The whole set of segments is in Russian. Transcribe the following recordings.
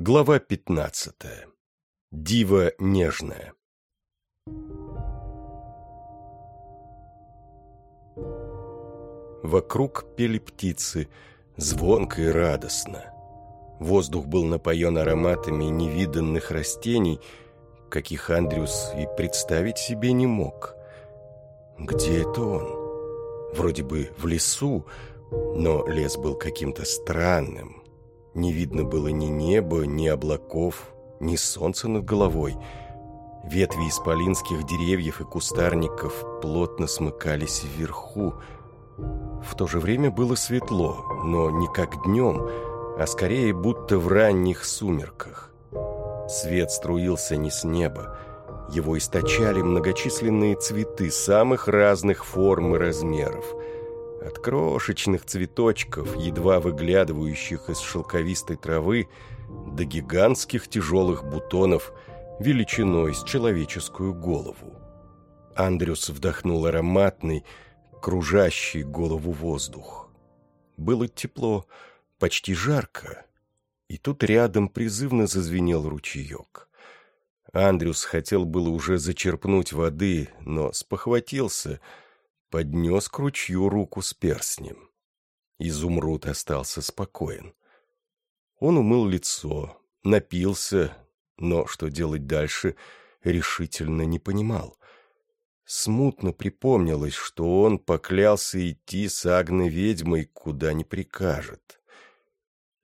Глава пятнадцатая. Дива нежная. Вокруг пели птицы, звонко и радостно. Воздух был напоен ароматами невиданных растений, каких Андрюс и представить себе не мог. Где это он? Вроде бы в лесу, но лес был каким-то странным. Не видно было ни неба, ни облаков, ни солнца над головой. Ветви исполинских деревьев и кустарников плотно смыкались вверху. В то же время было светло, но не как днем, а скорее будто в ранних сумерках. Свет струился не с неба, его источали многочисленные цветы самых разных форм и размеров. От крошечных цветочков, едва выглядывающих из шелковистой травы, до гигантских тяжелых бутонов величиной с человеческую голову. Андрюс вдохнул ароматный, кружащий голову воздух. Было тепло, почти жарко, и тут рядом призывно зазвенел ручеек. Андрюс хотел было уже зачерпнуть воды, но спохватился, поднес к ручью руку с перстнем. Изумруд остался спокоен. Он умыл лицо, напился, но что делать дальше, решительно не понимал. Смутно припомнилось, что он поклялся идти с Агной-ведьмой, куда не прикажет.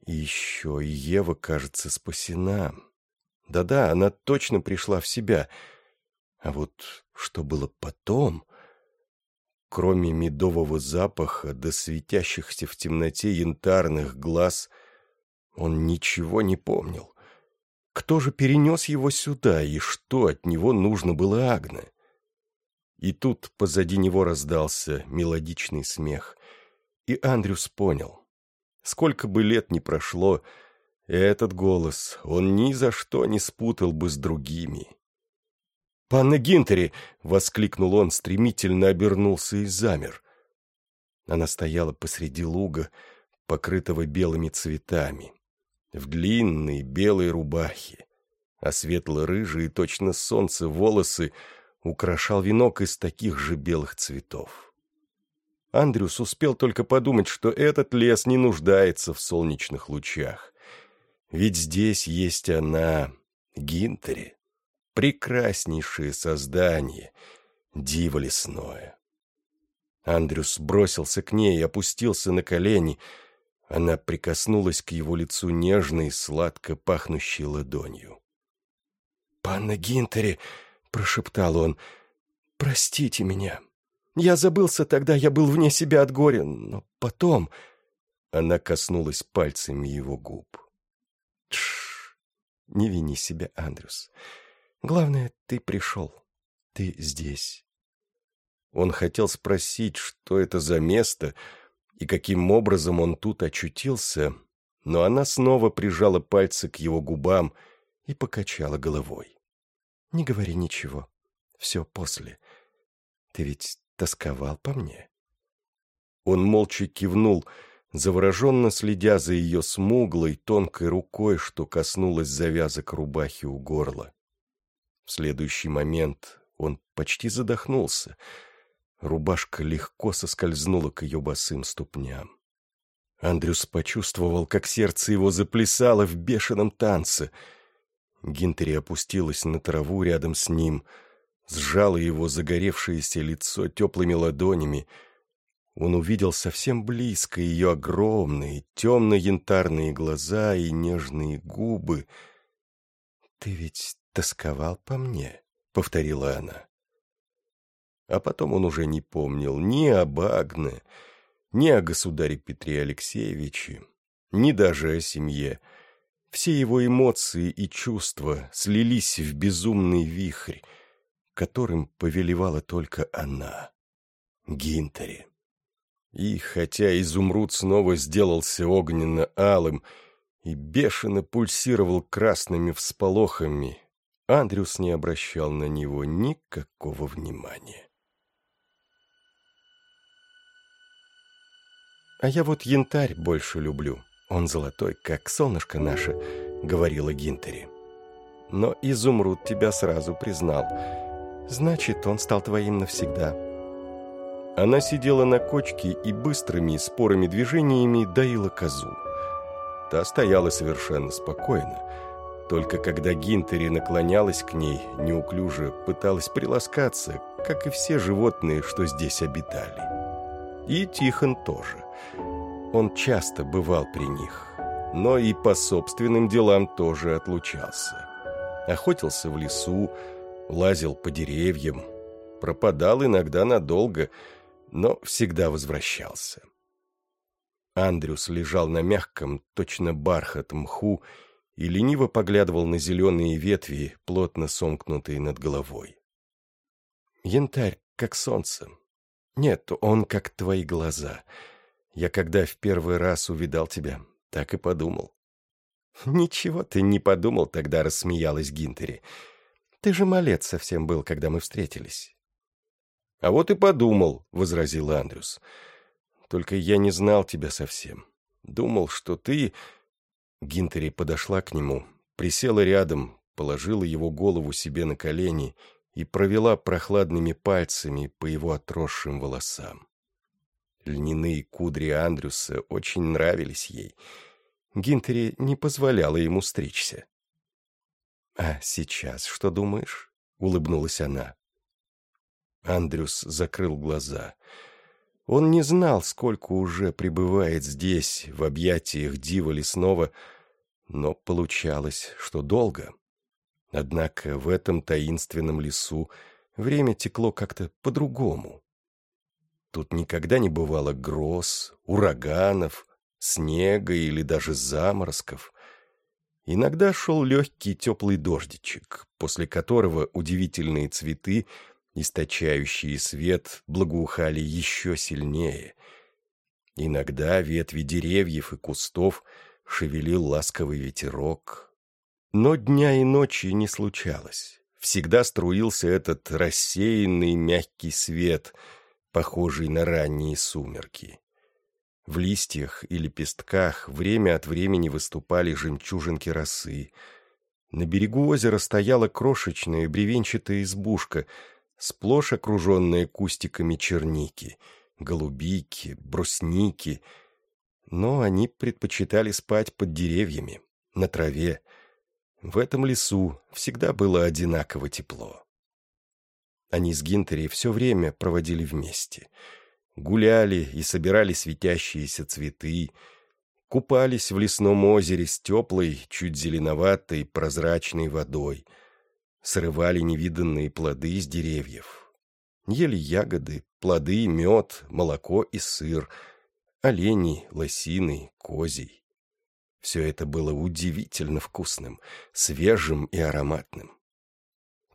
Еще и Ева, кажется, спасена. Да-да, она точно пришла в себя. А вот что было потом... Кроме медового запаха до светящихся в темноте янтарных глаз — он ничего не помнил. Кто же перенес его сюда, и что от него нужно было Агне? И тут позади него раздался мелодичный смех, и Андрюс понял. Сколько бы лет ни прошло, этот голос он ни за что не спутал бы с другими. «Панна Гинтери!» — воскликнул он, стремительно обернулся и замер. Она стояла посреди луга, покрытого белыми цветами в длинной белой рубахе, а светло-рыжие, точно солнце, волосы украшал венок из таких же белых цветов. Андрюс успел только подумать, что этот лес не нуждается в солнечных лучах. Ведь здесь есть она, Гинтери, прекраснейшее создание, диво лесное. Андрюс бросился к ней и опустился на колени — она прикоснулась к его лицу нежной, сладко пахнущей ладонью. «Панна Гинтери!» — прошептал он. «Простите меня. Я забылся тогда, я был вне себя от горя, но потом...» Она коснулась пальцами его губ. «Тш! Не вини себя, Андрюс. Главное, ты пришел. Ты здесь». Он хотел спросить, что это за место, — и каким образом он тут очутился, но она снова прижала пальцы к его губам и покачала головой. «Не говори ничего. Все после. Ты ведь тосковал по мне?» Он молча кивнул, завороженно следя за ее смуглой, тонкой рукой, что коснулась завязок рубахи у горла. В следующий момент он почти задохнулся — Рубашка легко соскользнула к ее босым ступням. Андрюс почувствовал, как сердце его заплясало в бешеном танце. Гинтери опустилась на траву рядом с ним, сжала его загоревшееся лицо теплыми ладонями. Он увидел совсем близко ее огромные, темно-янтарные глаза и нежные губы. «Ты ведь тосковал по мне?» — повторила она. А потом он уже не помнил ни об Агне, ни о государе Петре Алексеевиче, ни даже о семье. Все его эмоции и чувства слились в безумный вихрь, которым повелевала только она, Гинтери. И хотя изумруд снова сделался огненно-алым и бешено пульсировал красными всполохами, Андрюс не обращал на него никакого внимания. А я вот янтарь больше люблю. Он золотой, как солнышко наше, говорила Гинтери. «Но изумруд тебя сразу признал. Значит, он стал твоим навсегда». Она сидела на кочке и быстрыми, спорыми движениями доила козу. Та стояла совершенно спокойно. Только когда Гинтери наклонялась к ней, неуклюже пыталась приласкаться, как и все животные, что здесь обитали. И Тихон тоже. Он часто бывал при них, но и по собственным делам тоже отлучался. Охотился в лесу, лазил по деревьям, пропадал иногда надолго, но всегда возвращался. Андрюс лежал на мягком, точно бархат мху, и лениво поглядывал на зеленые ветви, плотно сомкнутые над головой. «Янтарь, как солнце. Нет, он как твои глаза. Я когда в первый раз увидал тебя, так и подумал». «Ничего ты не подумал тогда», — рассмеялась Гинтери. «Ты же малец совсем был, когда мы встретились». «А вот и подумал», — возразил Андрюс. Только я не знал тебя совсем. Думал, что ты...» Гинтери подошла к нему, присела рядом, положила его голову себе на колени и провела прохладными пальцами по его отросшим волосам. Льняные кудри Андрюса очень нравились ей. Гинтери не позволяла ему стричься. «А сейчас что думаешь?» — улыбнулась она. Андрюс закрыл глаза — он не знал, сколько уже пребывает здесь, в объятиях дива лесного, но получалось, что долго. Однако в этом таинственном лесу время текло как-то по-другому. Тут никогда не бывало гроз, ураганов, снега или даже заморозков. Иногда шел легкий теплый дождичек, после которого удивительные цветы — источающие свет, благоухали еще сильнее. Иногда ветви деревьев и кустов шевелил ласковый ветерок. Но дня и ночи не случалось. Всегда струился этот рассеянный мягкий свет, похожий на ранние сумерки. В листьях и лепестках время от времени выступали жемчужинки росы. На берегу озера стояла крошечная бревенчатая избушка — сплошь окруженные кустиками черники, голубики, брусники. Но они предпочитали спать под деревьями, на траве. В этом лесу всегда было одинаково тепло. Они с Гинтери все время проводили вместе. Гуляли и собирали светящиеся цветы, купались в лесном озере с теплой, чуть зеленоватой, прозрачной водой — срывали невиданные плоды из деревьев. Ели ягоды, плоды, мед, молоко и сыр, оленей, лосины, козий. Все это было удивительно вкусным, свежим и ароматным.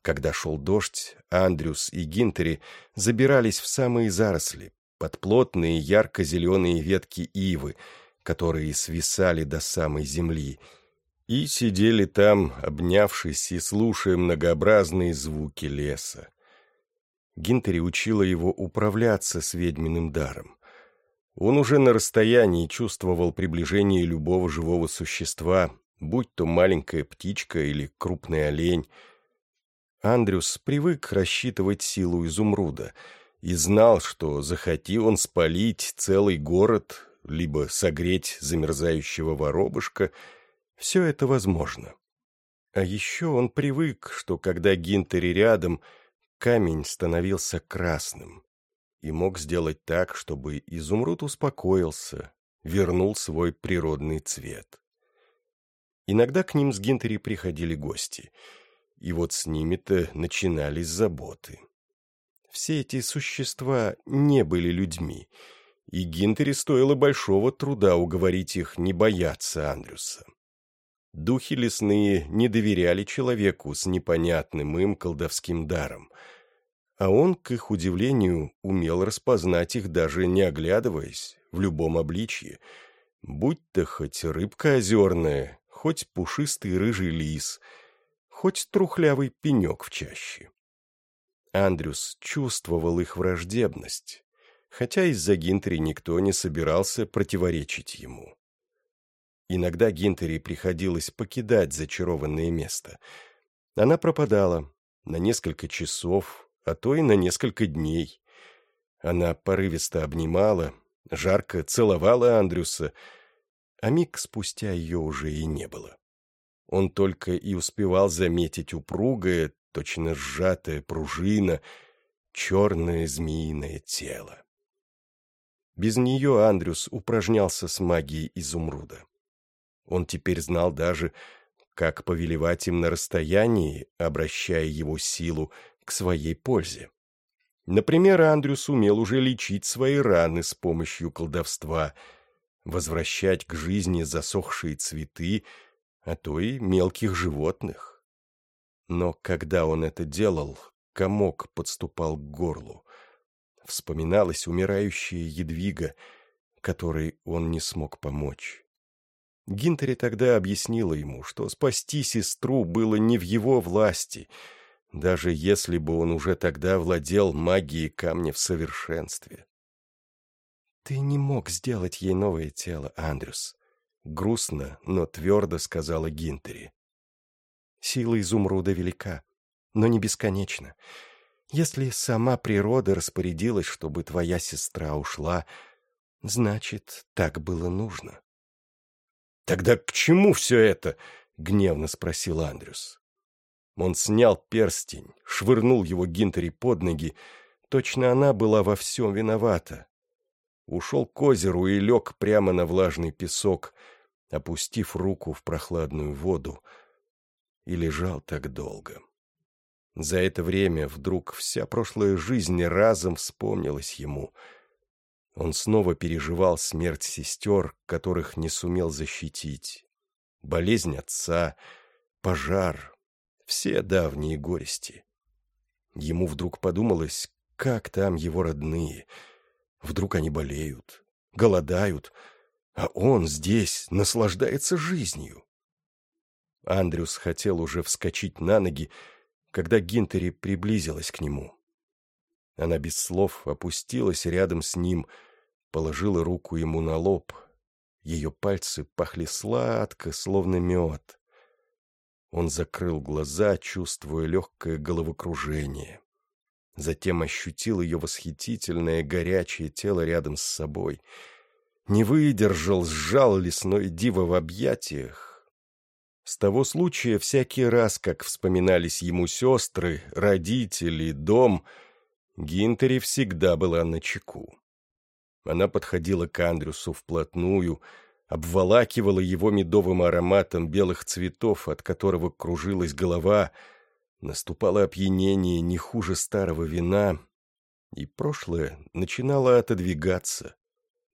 Когда шел дождь, Андрюс и Гинтери забирались в самые заросли, под плотные ярко-зеленые ветки ивы, которые свисали до самой земли, и сидели там, обнявшись и слушая многообразные звуки леса. Гинтери учила его управляться с ведьминым даром. Он уже на расстоянии чувствовал приближение любого живого существа, будь то маленькая птичка или крупный олень. Андрюс привык рассчитывать силу изумруда и знал, что захоти он спалить целый город, либо согреть замерзающего воробышка — все это возможно. А еще он привык, что когда Гинтери рядом, камень становился красным. И мог сделать так, чтобы изумруд успокоился, вернул свой природный цвет. Иногда к ним с Гинтери приходили гости, и вот с ними-то начинались заботы. Все эти существа не были людьми, и Гинтери стоило большого труда уговорить их не бояться Андрюса. Духи лесные не доверяли человеку с непонятным им колдовским даром, а он, к их удивлению, умел распознать их даже не оглядываясь, в любом обличье, будь то хоть рыбка озерная, хоть пушистый рыжий лис, хоть трухлявый пенек в чаще. Андрюс чувствовал их враждебность, хотя из-за Гинтри никто не собирался противоречить ему. Иногда Гинтери приходилось покидать зачарованное место. Она пропадала на несколько часов, а то и на несколько дней. Она порывисто обнимала, жарко целовала Андрюса, а миг спустя ее уже и не было. Он только и успевал заметить упругое, точно сжатая пружина, черное змеиное тело. Без нее Андрюс упражнялся с магией изумруда. Он теперь знал даже, как повелевать им на расстоянии, обращая его силу к своей пользе. Например, Андрюс умел уже лечить свои раны с помощью колдовства, возвращать к жизни засохшие цветы, а то и мелких животных. Но когда он это делал, комок подступал к горлу. Вспоминалась умирающая едвига, которой он не смог помочь. Гинтери тогда объяснила ему, что спасти сестру было не в его власти, даже если бы он уже тогда владел магией камня в совершенстве. «Ты не мог сделать ей новое тело, Андрюс», — грустно, но твердо сказала Гинтери. «Сила изумруда велика, но не бесконечна. Если сама природа распорядилась, чтобы твоя сестра ушла, значит, так было нужно. «Тогда к чему все это?» — гневно спросил Андрюс. Он снял перстень, швырнул его Гинтери под ноги. Точно она была во всем виновата. Ушел к озеру и лег прямо на влажный песок, опустив руку в прохладную воду, и лежал так долго. За это время вдруг вся прошлая жизнь разом вспомнилась ему. Он снова переживал смерть сестер, которых не сумел защитить. Болезнь отца, пожар, все давние горести. Ему вдруг подумалось, как там его родные. Вдруг они болеют, голодают, а он здесь наслаждается жизнью. Андрюс хотел уже вскочить на ноги, когда Гинтери приблизилась к нему. Она без слов опустилась рядом с ним, положила руку ему на лоб. Ее пальцы пахли сладко, словно мед. Он закрыл глаза, чувствуя легкое головокружение. Затем ощутил ее восхитительное горячее тело рядом с собой. Не выдержал, сжал лесной диво в объятиях, с того случая всякий раз, как вспоминались ему сестры, родители, дом, Гинтери всегда была на чеку. Она подходила к Андрюсу вплотную, обволакивала его медовым ароматом белых цветов, от которого кружилась голова, наступало опьянение не хуже старого вина, и прошлое начинало отодвигаться,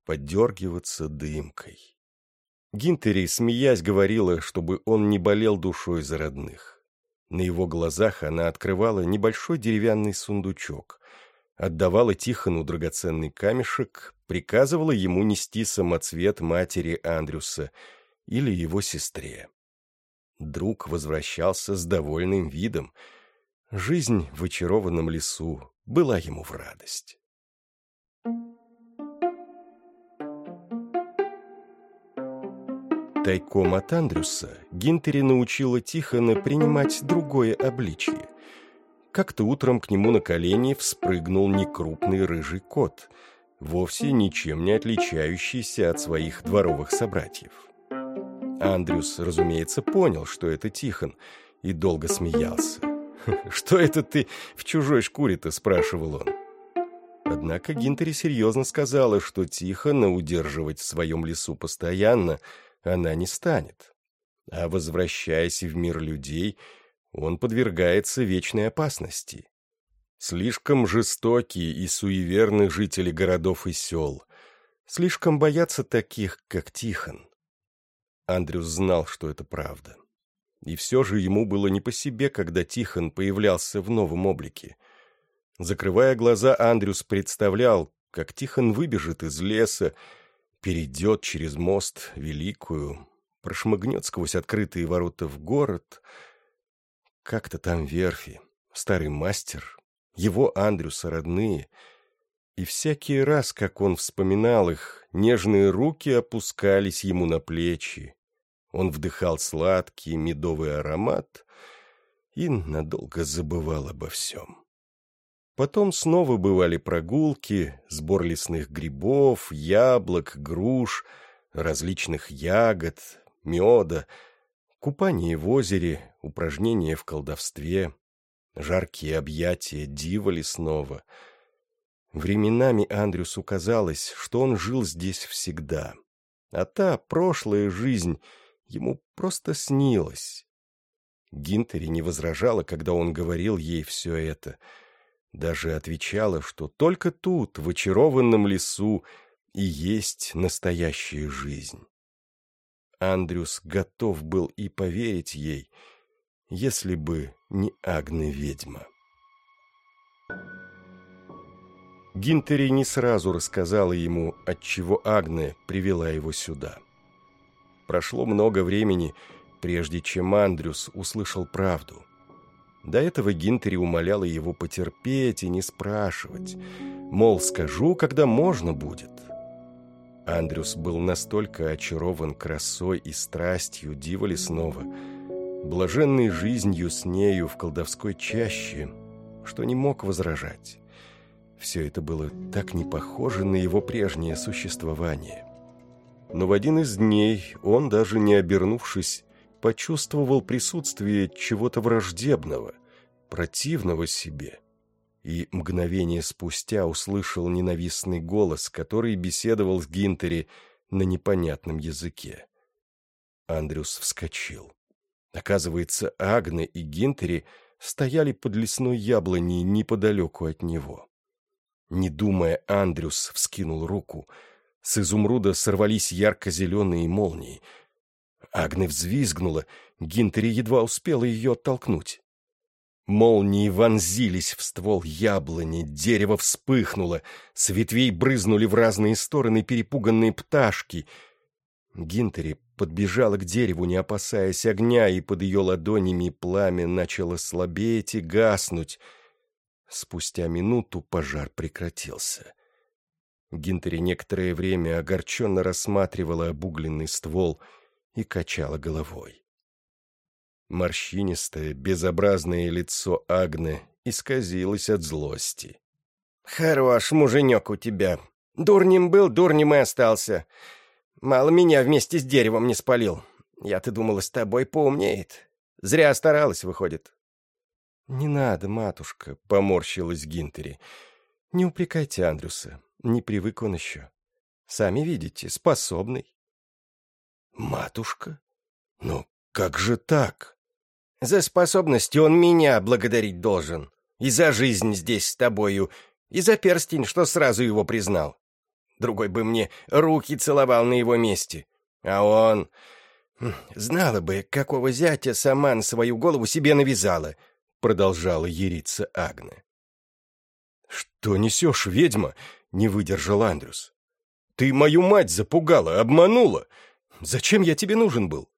поддергиваться дымкой. Гинтери, смеясь, говорила, чтобы он не болел душой за родных. На его глазах она открывала небольшой деревянный сундучок, отдавала Тихону драгоценный камешек, приказывала ему нести самоцвет матери Андрюса или его сестре. Друг возвращался с довольным видом. Жизнь в очарованном лесу была ему в радость. Тайком от Андрюса Гинтери научила Тихона принимать другое обличие. Как-то утром к нему на колени вспрыгнул некрупный рыжий кот, вовсе ничем не отличающийся от своих дворовых собратьев. Андрюс, разумеется, понял, что это Тихон, и долго смеялся. «Что это ты в чужой шкуре-то?» – спрашивал он. Однако Гинтери серьезно сказала, что Тихона удерживать в своем лесу постоянно – она не станет. А возвращаясь в мир людей, он подвергается вечной опасности. Слишком жестокие и суеверны жители городов и сел. Слишком боятся таких, как Тихон. Андрюс знал, что это правда. И все же ему было не по себе, когда Тихон появлялся в новом облике. Закрывая глаза, Андрюс представлял, как Тихон выбежит из леса, перейдет через мост Великую, прошмыгнет сквозь открытые ворота в город. Как-то там верфи, старый мастер, его Андрюса родные. И всякий раз, как он вспоминал их, нежные руки опускались ему на плечи, Он вдыхал сладкий медовый аромат и надолго забывал обо всем. Потом снова бывали прогулки, сбор лесных грибов, яблок, груш, различных ягод, меда, купание в озере, упражнения в колдовстве, жаркие объятия дива лесного. Временами Андрюсу казалось, что он жил здесь всегда, а та прошлая жизнь ему просто снилась. Гинтери не возражала, когда он говорил ей все это — даже отвечала, что только тут, в очарованном лесу, и есть настоящая жизнь. Андрюс готов был и поверить ей, если бы не Агне-ведьма. Гинтери не сразу рассказала ему, отчего Агне привела его сюда. Прошло много времени, прежде чем Андрюс услышал правду — до этого Гинтери умоляла его потерпеть и не спрашивать. Мол, скажу, когда можно будет. Андрюс был настолько очарован красой и страстью дива лесного, блаженной жизнью с нею в колдовской чаще, что не мог возражать. Все это было так не похоже на его прежнее существование. Но в один из дней он, даже не обернувшись, почувствовал присутствие чего-то враждебного, противного себе, и мгновение спустя услышал ненавистный голос, который беседовал с Гинтери на непонятном языке. Андрюс вскочил. Оказывается, Агне и Гинтери стояли под лесной яблоней неподалеку от него. Не думая, Андрюс вскинул руку. С изумруда сорвались ярко-зеленые молнии — Агне взвизгнула, Гинтери едва успела ее оттолкнуть. Молнии вонзились в ствол яблони, дерево вспыхнуло, с ветвей брызнули в разные стороны перепуганные пташки. Гинтери подбежала к дереву, не опасаясь огня, и под ее ладонями пламя начало слабеть и гаснуть. Спустя минуту пожар прекратился. Гинтери некоторое время огорченно рассматривала обугленный ствол — и качала головой. Морщинистое, безобразное лицо Агны исказилось от злости. «Хорош муженек у тебя. Дурнем был, дурнем и остался. Мало меня вместе с деревом не спалил. Я-то думала, с тобой поумнеет. Зря старалась, выходит». «Не надо, матушка», — поморщилась Гинтери. «Не упрекайте Андрюса. Не привык он еще. Сами видите, способный». «Матушка? Ну, как же так?» «За способности он меня благодарить должен. И за жизнь здесь с тобою, и за перстень, что сразу его признал. Другой бы мне руки целовал на его месте. А он... Хм, знала бы, какого зятя сама на свою голову себе навязала», — продолжала ериться Агна. «Что несешь, ведьма?» — не выдержал Андрюс. «Ты мою мать запугала, обманула. Зачем я тебе нужен был?»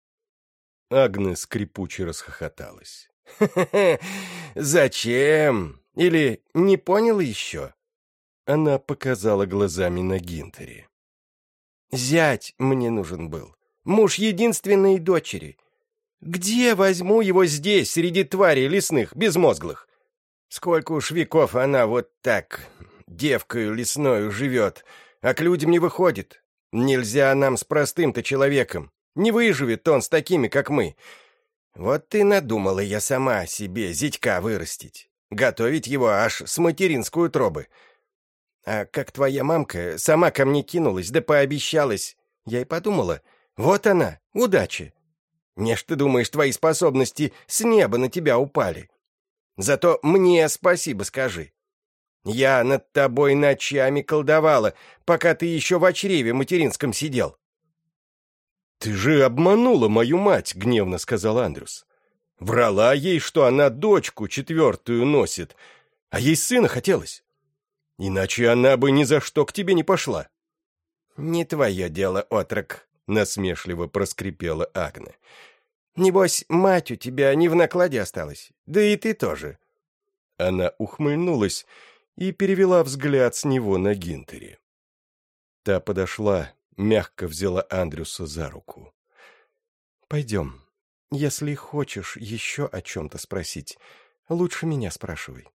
Агне скрипуче расхохоталась. Зачем? Или не понял еще?» Она показала глазами на Гинтере. «Зять мне нужен был. Муж единственной дочери. Где возьму его здесь, среди тварей лесных, безмозглых? Сколько уж веков она вот так, девкою лесною живет, а к людям не выходит. Нельзя нам с простым-то человеком. Не выживет он с такими, как мы. Вот ты надумала я сама себе зятька вырастить. Готовить его аж с материнской утробы. А как твоя мамка сама ко мне кинулась, да пообещалась, я и подумала, вот она, удача. Не ж ты думаешь, твои способности с неба на тебя упали. Зато мне спасибо скажи. Я над тобой ночами колдовала, пока ты еще в чреве материнском сидел». «Ты же обманула мою мать», — гневно сказал Андрюс. «Врала ей, что она дочку четвертую носит, а ей сына хотелось. Иначе она бы ни за что к тебе не пошла». «Не твое дело, отрок», — насмешливо проскрипела Агна. «Небось, мать у тебя не в накладе осталась, да и ты тоже». Она ухмыльнулась и перевела взгляд с него на Гинтери. Та подошла, мягко взяла Андрюса за руку. Пойдем. Если хочешь еще о чем-то спросить, лучше меня спрашивай.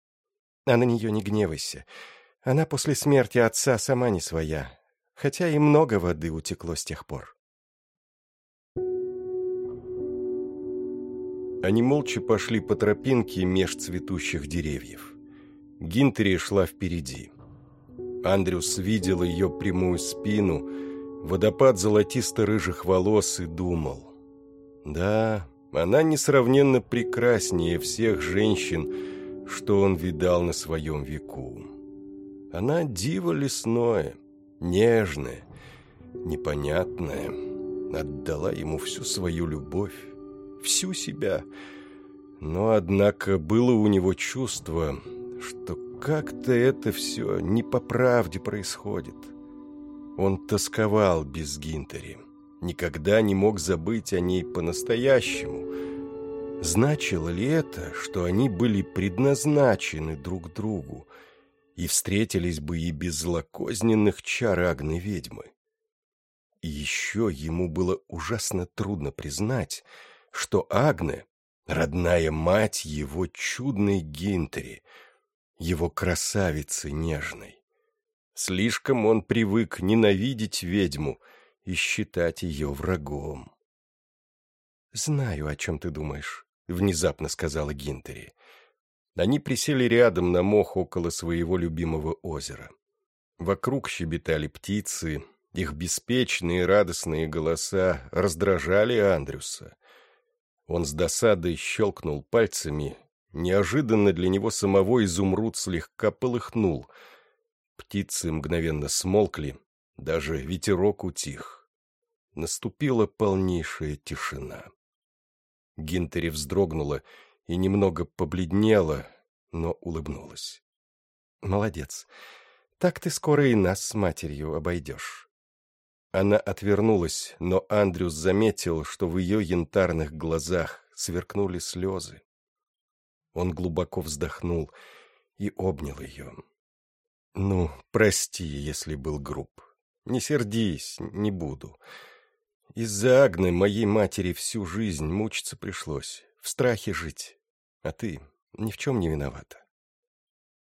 А на нее не гневайся. Она после смерти отца сама не своя, хотя и много воды утекло с тех пор. Они молча пошли по тропинке меж цветущих деревьев. Гинтери шла впереди. Андрюс видел ее прямую спину, водопад золотисто-рыжих волос и думал. Да, она несравненно прекраснее всех женщин, что он видал на своем веку. Она диво лесное, нежное, непонятное, отдала ему всю свою любовь всю себя. Но, однако, было у него чувство, что как-то это все не по правде происходит. Он тосковал без Гинтери, никогда не мог забыть о ней по-настоящему. Значило ли это, что они были предназначены друг другу и встретились бы и без злокозненных чар Агны ведьмы? И еще ему было ужасно трудно признать, что Агне — родная мать его чудной Гинтери, его красавицы нежной. Слишком он привык ненавидеть ведьму и считать ее врагом. «Знаю, о чем ты думаешь», — внезапно сказала Гинтери. Они присели рядом на мох около своего любимого озера. Вокруг щебетали птицы, их беспечные радостные голоса раздражали Андрюса. Он с досадой щелкнул пальцами. Неожиданно для него самого изумруд слегка полыхнул. Птицы мгновенно смолкли, даже ветерок утих. Наступила полнейшая тишина. Гинтери вздрогнула и немного побледнела, но улыбнулась. «Молодец. Так ты скоро и нас с матерью обойдешь». Она отвернулась, но Андрюс заметил, что в ее янтарных глазах сверкнули слезы. Он глубоко вздохнул и обнял ее. «Ну, прости, если был груб. Не сердись, не буду. Из-за Агны моей матери всю жизнь мучиться пришлось, в страхе жить. А ты ни в чем не виновата».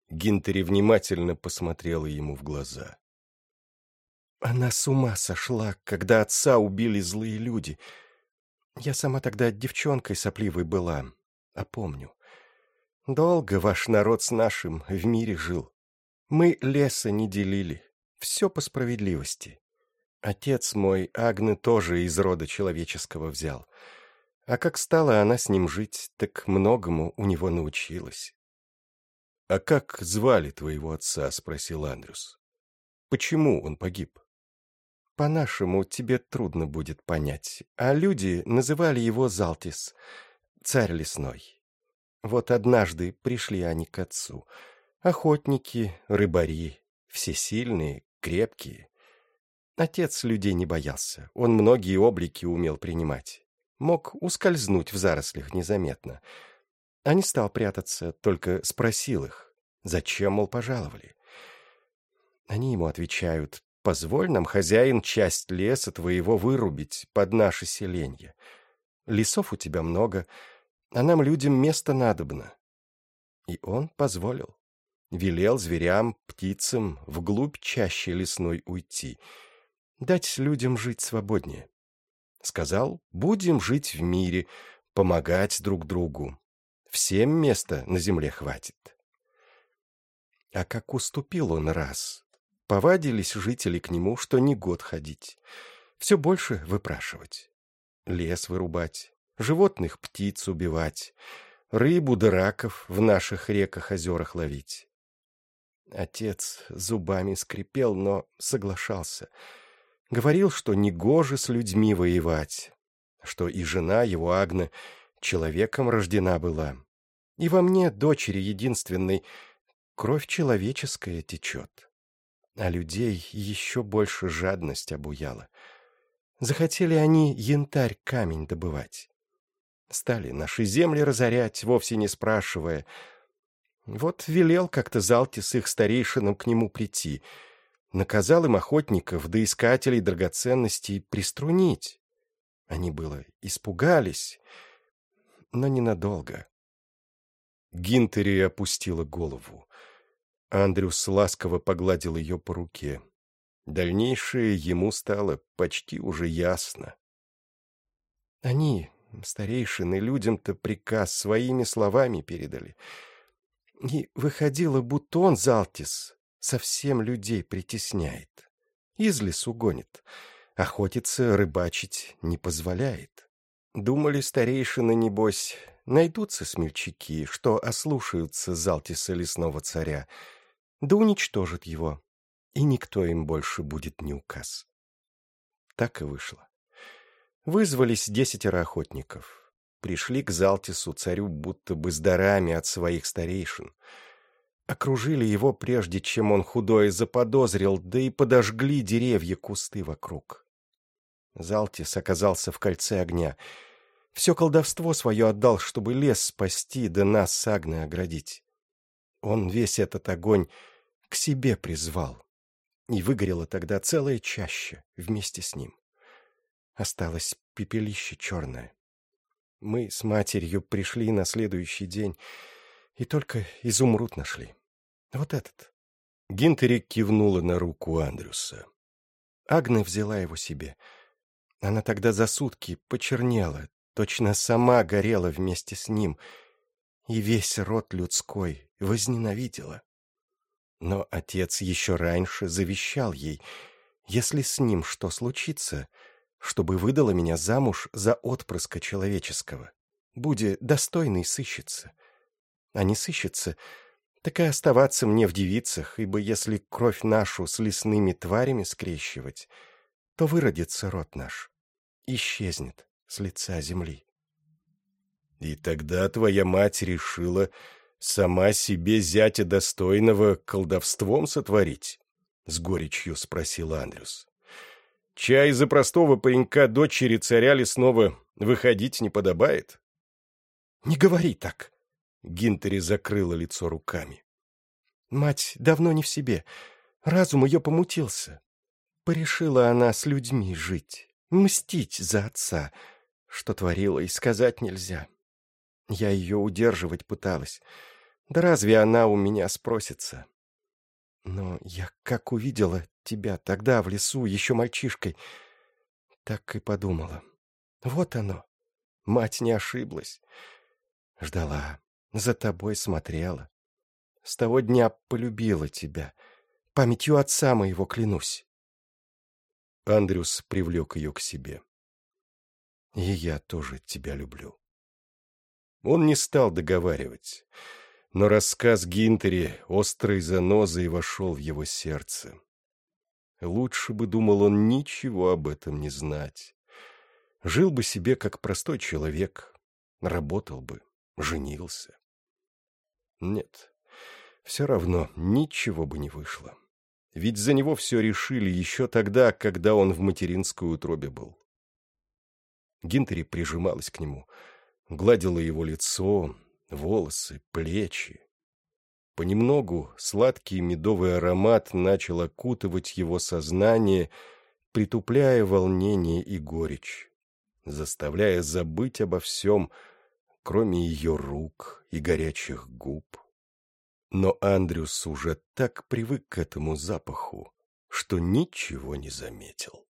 Гинтери внимательно посмотрела ему в глаза. Она с ума сошла, когда отца убили злые люди. Я сама тогда девчонкой сопливой была, а помню. Долго ваш народ с нашим в мире жил. Мы леса не делили, все по справедливости. Отец мой Агны тоже из рода человеческого взял. А как стала она с ним жить, так многому у него научилась. — А как звали твоего отца? — спросил Андрюс. — Почему он погиб? По-нашему тебе трудно будет понять, а люди называли его Залтис, царь лесной. Вот однажды пришли они к отцу. Охотники, рыбари, все сильные, крепкие. Отец людей не боялся, он многие облики умел принимать. Мог ускользнуть в зарослях незаметно. А не стал прятаться, только спросил их, зачем, мол, пожаловали. Они ему отвечают, Позволь нам, хозяин, часть леса твоего вырубить под наше селенье. Лесов у тебя много, а нам, людям, место надобно. И он позволил. Велел зверям, птицам вглубь чаще лесной уйти, дать людям жить свободнее. Сказал, будем жить в мире, помогать друг другу. Всем места на земле хватит. А как уступил он раз, Повадились жители к нему, что не год ходить. Все больше выпрашивать. Лес вырубать, животных птиц убивать, рыбу да в наших реках-озерах ловить. Отец зубами скрипел, но соглашался. Говорил, что негоже с людьми воевать, что и жена его, Агна, человеком рождена была. И во мне, дочери единственной, кровь человеческая течет а людей еще больше жадность обуяла. Захотели они янтарь-камень добывать. Стали наши земли разорять, вовсе не спрашивая. Вот велел как-то Залтис их старейшинам к нему прийти. Наказал им охотников да искателей драгоценностей приструнить. Они было испугались, но ненадолго. Гинтери опустила голову. Андрюс ласково погладил ее по руке. Дальнейшее ему стало почти уже ясно. Они, старейшины, людям-то приказ своими словами передали. И выходило, будто он, Залтис, совсем людей притесняет. Из лесу гонит. Охотиться, рыбачить не позволяет. Думали старейшины, небось, найдутся смельчаки, что ослушаются Залтиса лесного царя, да уничтожат его, и никто им больше будет не указ. Так и вышло. Вызвались десятеро охотников. Пришли к Залтису царю будто бы с дарами от своих старейшин. Окружили его, прежде чем он худое заподозрил, да и подожгли деревья, кусты вокруг. Залтис оказался в кольце огня. Все колдовство свое отдал, чтобы лес спасти, да нас с Агной оградить. Он весь этот огонь к себе призвал. И выгорело тогда целое чаще вместе с ним. Осталось пепелище черное. Мы с матерью пришли на следующий день и только изумруд нашли. Вот этот. Гинтери кивнула на руку Андрюса. Агна взяла его себе. Она тогда за сутки почернела, точно сама горела вместе с ним, и весь род людской возненавидела. Но отец еще раньше завещал ей, если с ним что случится, чтобы выдала меня замуж за отпрыска человеческого. Буде достойный сыщется. А не сыщется, так и оставаться мне в девицах, ибо если кровь нашу с лесными тварями скрещивать, то выродится род наш, исчезнет с лица земли. И тогда твоя мать решила сама себе зятя достойного колдовством сотворить? — с горечью спросил Андрюс. — Чай за простого паренька дочери царя лесного выходить не подобает? — Не говори так! — Гинтери закрыла лицо руками. — Мать давно не в себе. Разум ее помутился. Порешила она с людьми жить, мстить за отца. Что творила, и сказать нельзя. Я ее удерживать пыталась. Да разве она у меня спросится? Но я как увидела тебя тогда в лесу, еще мальчишкой, так и подумала. Вот оно. Мать не ошиблась. Ждала, за тобой смотрела. С того дня полюбила тебя. Памятью отца моего клянусь. Андрюс привлек ее к себе. И я тоже тебя люблю. Он не стал договаривать но рассказ Гинтери острой занозой вошел в его сердце. Лучше бы, думал он, ничего об этом не знать. Жил бы себе как простой человек, работал бы, женился. Нет, все равно ничего бы не вышло. Ведь за него все решили еще тогда, когда он в материнской утробе был. Гинтери прижималась к нему, гладила его лицо, волосы, плечи. Понемногу сладкий медовый аромат начал окутывать его сознание, притупляя волнение и горечь, заставляя забыть обо всем, кроме ее рук и горячих губ. Но Андрюс уже так привык к этому запаху, что ничего не заметил.